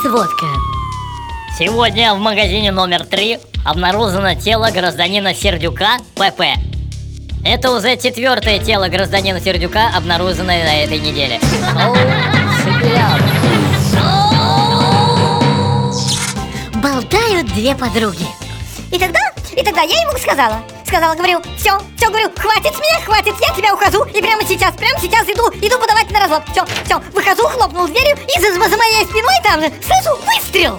сводка. Сегодня в магазине номер 3 обнаружено тело гражданина Сердюка ПП. Это уже четвертое тело гражданина Сердюка, обнаруженное на этой неделе. Болтают две подруги. И тогда, и тогда я ему сказала, сказала, говорю, все, все, говорю, хватит с меня, хватит, я тебя ухожу, и прямо сейчас, прямо сейчас иду, иду подавать на развод. Все, все, выхожу, хлопнул дверью, и за, за моей спиной там же слышу выстрел.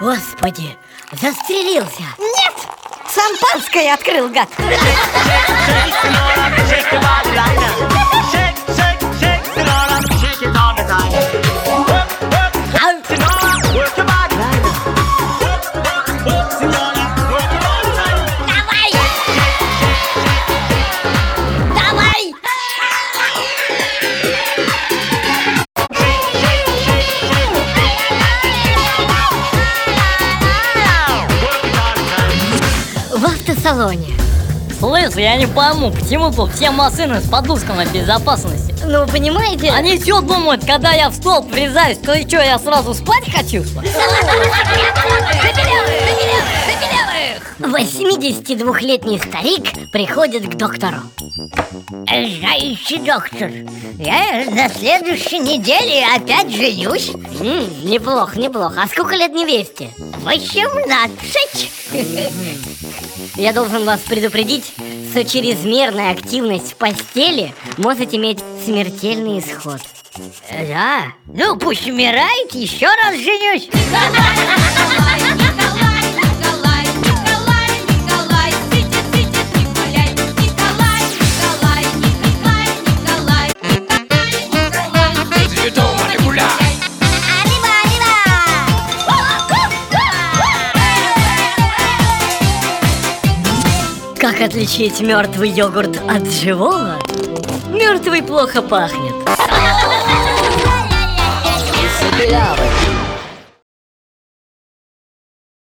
Господи, застрелился. Нет, шампанское открыл, гад. Автосалоне. Слышь, я не пойму, почему тут все машины с подушками безопасности? Ну, понимаете, Они все думают, когда я в столб врезаюсь, то и что, я сразу спать хочу? что ли? 82-летний старик приходит к доктору. Знаете, доктор, я на следующей неделе опять женюсь. М, неплохо, неплохо. А сколько лет невесте? 18. Я должен вас предупредить, что чрезмерная активность в постели может иметь смертельный исход. Да? Ну, пусть умирает, еще раз женюсь. Как отличить мертвый йогурт от живого? Мертвый плохо пахнет.